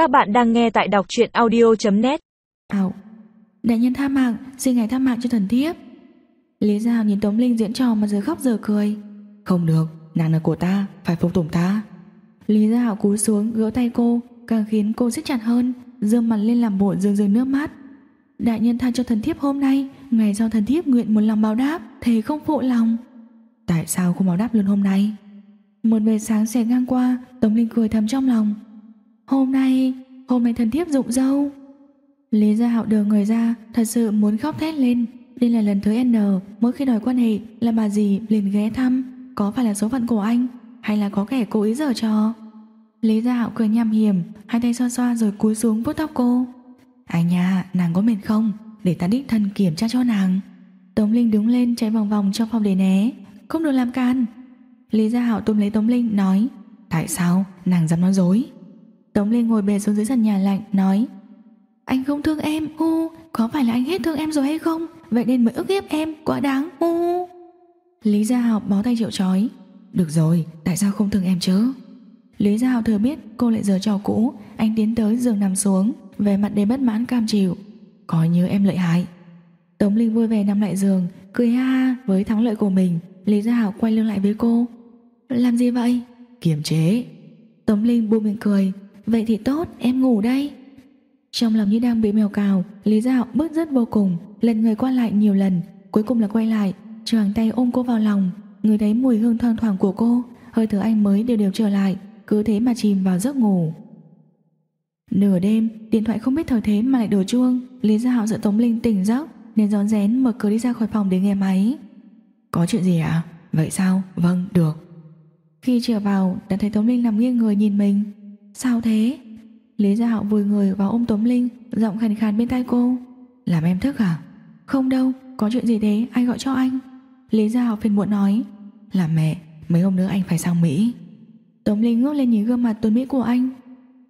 Các bạn đang nghe tại đọc truyện audio.net Ảo Đại nhân tha mạng Xin ngài tha mạng cho thần thiếp. Lý Giao nhìn Tống Linh diễn trò mà giờ khóc giờ cười. Không được Nàng là của ta Phải phục tùng ta. Lý Giao cúi xuống gỡ tay cô Càng khiến cô siết chặt hơn Dương mặt lên làm bộ rưng rưng nước mắt. Đại nhân tha cho thần thiếp hôm nay Ngày do thần thiếp nguyện một lòng báo đáp Thề không phụ lòng. Tại sao không báo đáp luôn hôm nay? Một về sáng xẻ ngang qua Tống Linh cười thầm trong lòng Hôm nay, hôm nay thần thiếp rụng dâu Lý Gia Hạo đưa người ra Thật sự muốn khóc thét lên. Đây là lần thứ N Mỗi khi đòi quan hệ là bà dì liền ghé thăm Có phải là số phận của anh Hay là có kẻ cố ý giở trò? Lý Gia Hạo cười nham hiểm Hai tay xoa xoa rồi cúi xuống vuốt tóc cô. Anh nha, nàng có mệt không? Để ta đích thân kiểm tra cho nàng. Tống Linh đứng lên chạy vòng vòng trong phòng để né. Không được làm can Lý Gia Hạo túm lấy Tống Linh nói Tại sao? Nàng dám nói dối. Tống Linh ngồi bệt xuống dưới sàn nhà lạnh nói Anh không thương em u. Có phải là anh hết thương em rồi hay không? Vậy nên mới ức hiếp em quá đáng u. Lý Gia Học bó tay triệu chói Được rồi tại sao không thương em chứ? Lý Gia Học thừa biết cô lại giờ trò cũ Anh tiến tới giường nằm xuống Về mặt đầy bất mãn cam chịu Coi như em lợi hại. Tống Linh vui vẻ nằm lại giường Cười ha ha với thắng lợi của mình. Lý Gia Học quay lưng lại với cô Làm gì vậy? Kiềm chế. Tống Linh buông miệng cười Vậy thì tốt em ngủ đây. Trong lòng như đang bị mèo cào Lý Dạo bước rất vô cùng. Lần người qua lại nhiều lần Cuối cùng là quay lại Choàng tay ôm cô vào lòng. Người thấy mùi hương thoang thoảng của cô Hơi thở anh mới đều đều trở lại Cứ thế mà chìm vào giấc ngủ. Nửa đêm Điện thoại không biết thời thế mà lại đổ chuông. Lý Gia Hạo sợ Tống Linh tỉnh giấc Nên gión rén mở cửa đi ra khỏi phòng để nghe máy. Có chuyện gì ạ? Vậy sao? Vâng, được. Khi trở vào đã thấy Tống Linh nằm nghiêng người nhìn mình. Sao thế? Lý Gia Hạo vùi người vào ôm Tống Linh Giọng khàn khàn bên tai cô. Làm em thức à? Không đâu, có chuyện gì thế? Anh gọi cho anh? Lý Gia Hạo phiền muộn nói. Là mẹ, mấy hôm nữa anh phải sang Mỹ. Tống Linh ngước lên nhìn gương mặt tuấn Mỹ của anh.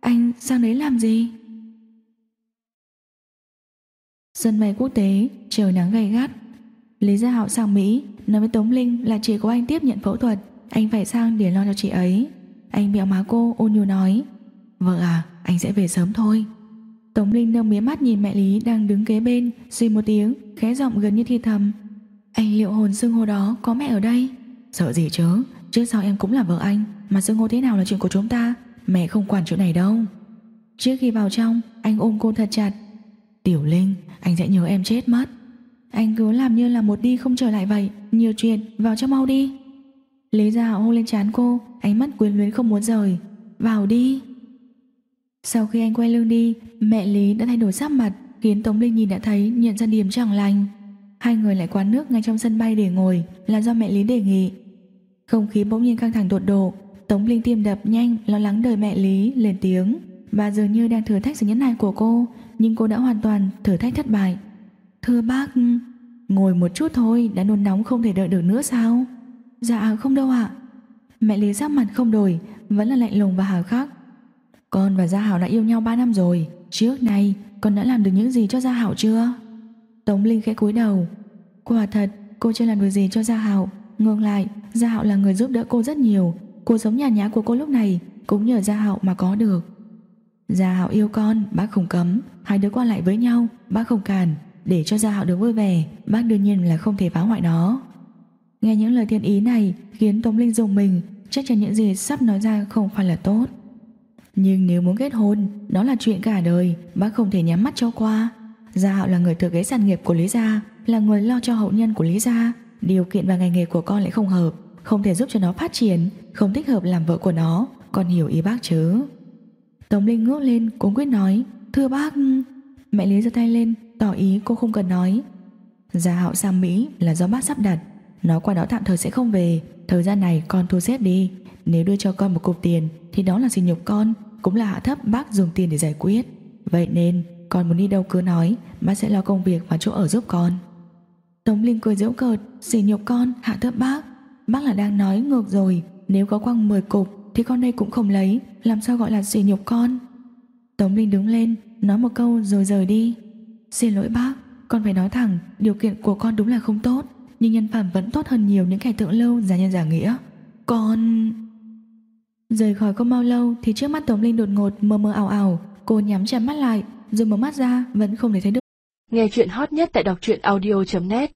Anh sang đấy làm gì? Sân bay quốc tế Trời nắng gay gắt. Lý Gia Hạo sang Mỹ Nói với Tống Linh là chị của anh tiếp nhận phẫu thuật. Anh phải sang để lo cho chị ấy. Anh mẹo má cô ôn nhu nói. Vâng vợ à anh sẽ về sớm thôi. Tống Linh nâng mía mắt nhìn mẹ Lý Đang đứng kế bên, Suy một tiếng, khẽ giọng gần như thi thầm. Anh liệu hồn xưng hô đó có mẹ ở đây? Sợ gì chứ? Trước sau em cũng là vợ anh, Mà xưng hô thế nào là chuyện của chúng ta? Mẹ không quản chỗ này đâu. Trước khi vào trong, anh ôm cô thật chặt. Tiểu Linh, anh sẽ nhớ em chết mất. Anh cứ làm như là một đi không trở lại vậy. Nhiều chuyện, vào trong mau đi. Lý ra hôn lên chán cô, Ánh mắt quyến luyến không muốn rời. Vào đi. Sau khi anh quay lưng đi, Mẹ Lý đã thay đổi sắc mặt, Khiến Tống Linh nhìn đã thấy, nhận ra điểm chẳng lành. Hai người lại quán nước ngay trong sân bay để ngồi, Là do mẹ Lý đề nghị. Không khí bỗng nhiên căng thẳng tột độ, Tống Linh tim đập nhanh, lo lắng đợi mẹ Lý lên tiếng. Bà dường như đang thử thách sự nhẫn nại của cô, Nhưng cô đã hoàn toàn thử thách thất bại. Thưa bác, Ngồi một chút thôi, đã nôn nóng không thể đợi được nữa sao? Dạ không đâu ạ. Mẹ Lý sắc mặt không đổi, Vẫn là lạnh lùng và hào khắc. Con và Gia Hảo đã yêu nhau 3 năm rồi. Trước nay con đã làm được những gì cho Gia Hảo chưa? Tống Linh khẽ cúi đầu. Quả thật cô chưa làm được gì cho Gia Hảo. Ngược lại Gia Hảo là người giúp đỡ cô rất nhiều. Cuộc sống nhàn nhã của cô lúc này Cũng nhờ Gia Hảo mà có được. Gia Hảo yêu con bác không cấm. Hai đứa qua lại với nhau bác không cản. Để cho Gia Hảo được vui vẻ Bác đương nhiên là không thể phá hoại nó. Nghe những lời thiện ý này khiến Tống Linh dùng mình, chắc chắn những gì sắp nói ra không phải là tốt. Nhưng nếu muốn kết hôn, đó là chuyện cả đời, bác không thể nhắm mắt cho qua. Gia Hạo là người thừa kế sản nghiệp của Lý Gia, là người lo cho hậu nhân của Lý Gia. Điều kiện và ngành nghề của con lại không hợp, không thể giúp cho nó phát triển, không thích hợp làm vợ của nó, con hiểu ý bác chứ. Tống Linh ngước lên, cũng quyết nói, thưa bác... Mẹ Lý giơ tay lên, tỏ ý cô không cần nói. Gia Hạo sang Mỹ là do bác sắp đặt, nó qua đó tạm thời sẽ không về Thời gian này con thu xếp đi Nếu đưa cho con một cục tiền Thì đó là sỉ nhục con cũng là hạ thấp, bác dùng tiền để giải quyết. Vậy nên con muốn đi đâu cứ nói, Bác sẽ lo công việc và chỗ ở giúp con. Tống Linh cười giễu cợt, Sỉ nhục con, hạ thấp bác. Bác là đang nói ngược rồi. Nếu có quăng 10 cục, thì con đây cũng không lấy. Làm sao gọi là sỉ nhục con? Tống Linh đứng lên, Nói một câu rồi rời đi. Xin lỗi bác, Con phải nói thẳng, Điều kiện của con đúng là không tốt, nhưng nhân phẩm vẫn tốt hơn nhiều những kẻ thượng lâu giả nhân giả nghĩa. con Rời khỏi không bao lâu thì trước mắt Tống Linh đột ngột mơ mơ ảo ảo, Cô nhắm chặt mắt lại Rồi mở mắt ra vẫn không thể thấy được. Nghe chuyện hot nhất tại đọc truyện audio.net